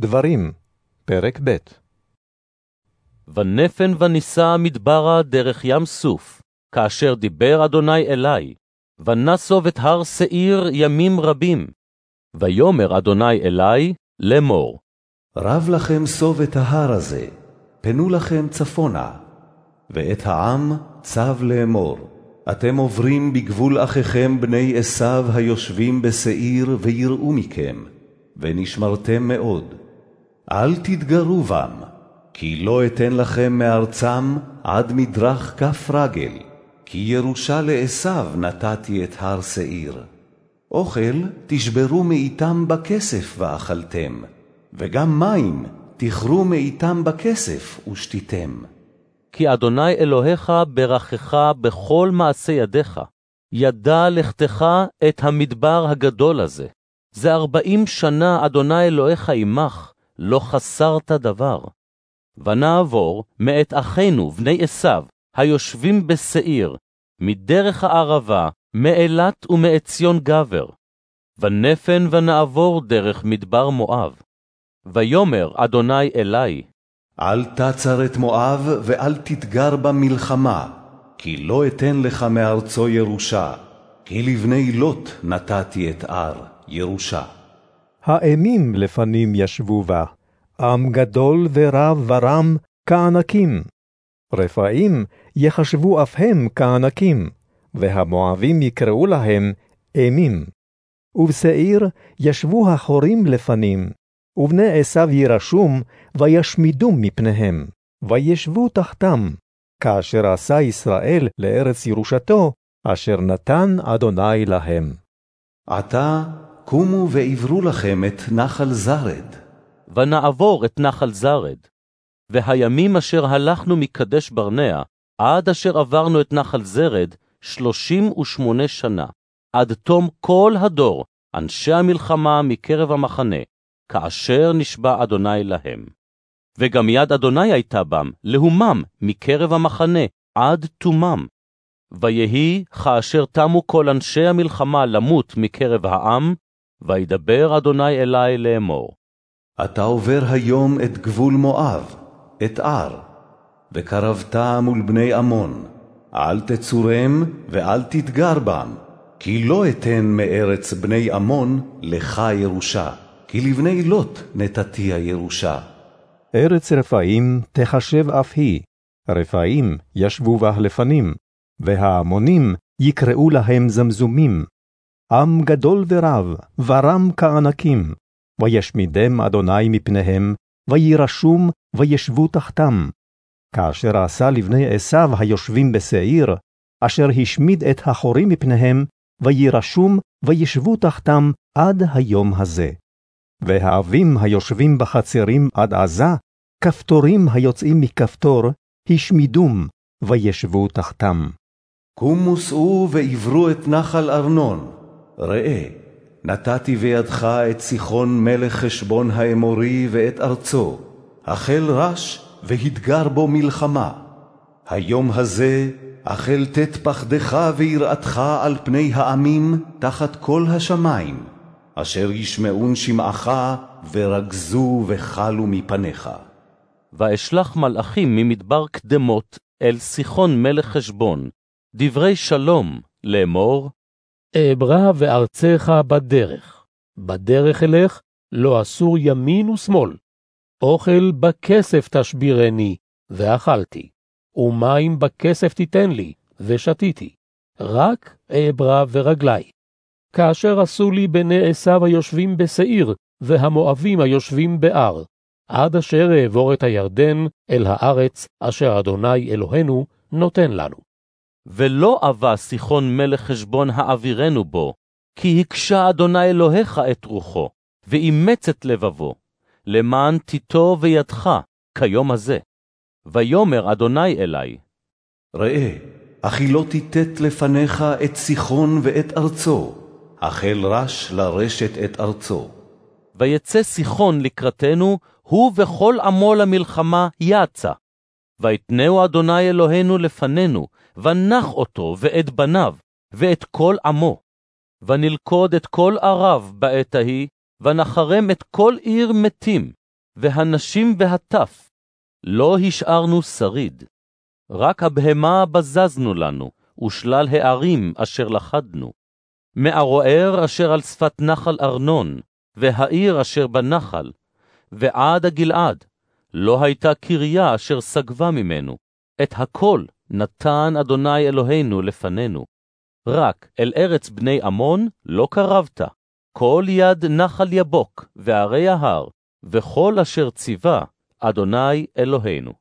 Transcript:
דברים, פרק ב' ונפן ונישא מדברה דרך ים סוף, כאשר דיבר אדוני אלי, ונסוב את הר שעיר ימים רבים. ויאמר אדוני אלי לאמור, רב לכם סוב את ההר הזה, פנו לכם צפונה, ואת העם צב לאמור. אתם עוברים בגבול אחיכם בני עשיו היושבים בשעיר ויראו מכם, ונשמרתם מאוד. אל תתגרו בם, כי לא אתן לכם מארצם עד מדרך כף רגל, כי ירושה לעשיו נתתי את הר שעיר. אוכל תשברו מאיתם בכסף ואכלתם, וגם מים תכרו מאיתם בכסף ושתיתם. כי אדוני אלוהיך ברכך בכל מעשה ידיך, ידע לכתך את המדבר הגדול הזה. זה ארבעים שנה אדוני אלוהיך עמך, לא חסרת דבר. ונעבור מאת אחינו בני עשיו, היושבים בשעיר, מדרך הערבה, מאילת ומעציון גבר. ונפן ונעבור דרך מדבר מואב. ויאמר אדוני אלי, אל תצר את מואב ואל תתגר במלחמה, כי לא אתן לך מארצו ירושה, כי לבני לוט נתתי את אר ירושה. האימים לפנים ישבו בה, עם גדול ורב ורם כענקים. רפאים יחשבו אף הם כענקים, והמואבים יקראו להם אימים. ובשעיר ישבו החורים לפנים, ובני עשיו ירשום, וישמידום מפניהם, וישבו תחתם, כאשר עשה ישראל לארץ ירושתו, אשר נתן אדוני להם. עתה קומו ועברו לכם את נחל זרד. ונעבור את נחל זרד. והימים אשר הלכנו מקדש ברנע, עד אשר עברנו את נחל זרד, שלושים ושמונה שנה, עד תום כל הדור, אנשי המלחמה מקרב המחנה, כאשר נשבע אדוני להם. וגם יד אדוני הייתה בם, להומם מקרב המחנה, עד תומם. ויהי כאשר תמו כל אנשי המלחמה למות מקרב העם, וידבר אדוני אלי לאמור. אתה עובר היום את גבול מואב, את ער, וקרבת מול בני עמון. אל תצורם ואל תתגר בם, כי לא אתן מארץ בני עמון לך ירושה, כי לבני לוט נתתי הירושה. ארץ רפאים תחשב אף היא, רפאים ישבו בה לפנים, והעמונים יקראו להם זמזומים. עם גדול ורב, ורם כענקים, וישמידם אדוני מפניהם, וירשום וישבו תחתם. כאשר עשה לבני עשיו היושבים בשעיר, אשר השמיד את החורים מפניהם, וירשום וישבו תחתם עד היום הזה. והאבים היושבים בחצרים עד עזה, כפתורים היוצאים מכפתור, השמידום, וישבו תחתם. קומו סעו ועברו את נחל ארנון. ראה, נתתי בידך את סיחון מלך חשבון האמורי ואת ארצו, החל רש והתגר בו מלחמה. היום הזה החל תת פחדך ויראתך על פני העמים תחת כל השמיים, אשר ישמעון שמעך ורגזו וחלו מפניך. ואשלח מלאכים ממדבר קדמות אל סיחון מלך חשבון, דברי שלום לאמור, אעברה וארצך בדרך, בדרך אלך, לא אסור ימין ושמאל. אוכל בכסף תשבירני, ואכלתי, ומים בכסף תיתן לי, ושתיתי, רק אעברה ורגלי. כאשר עשו לי בני עשיו היושבים בשעיר, והמואבים היושבים בהר, עד אשר אעבור את הירדן אל הארץ אשר אדוני אלוהינו נותן לנו. ולא אבה סיחון מלך חשבון האווירנו בו, כי הקשה אדוני אלוהיך את רוחו, ואימץ את לבבו, למען תיטו וידך, כיום הזה. ויאמר אדוני אלי, ראה, אחי לא תיתת לפניך את סיחון ואת ארצו, החל רש לרשת את ארצו. ויצא סיחון לקראתנו, הוא וכל עמו למלחמה יצא. ויתנהו אדוני אלוהינו לפנינו, ונח אותו ואת בניו, ואת כל עמו. ונלכוד את כל ערב בעת ההיא, ונחרם את כל עיר מתים, והנשים והטף, לא השארנו שריד. רק הבהמה בזזנו לנו, ושלל הערים אשר לכדנו. מערוער אשר על שפת נחל ארנון, והעיר אשר בנחל, ועד הגלעד, לא הייתה קריה אשר סגבה ממנו. את הכל נתן אדוני אלוהינו לפנינו. רק אל ארץ בני עמון לא קרבת. כל יד נחל יבוק וערי ההר, וכל אשר ציווה אדוני אלוהינו.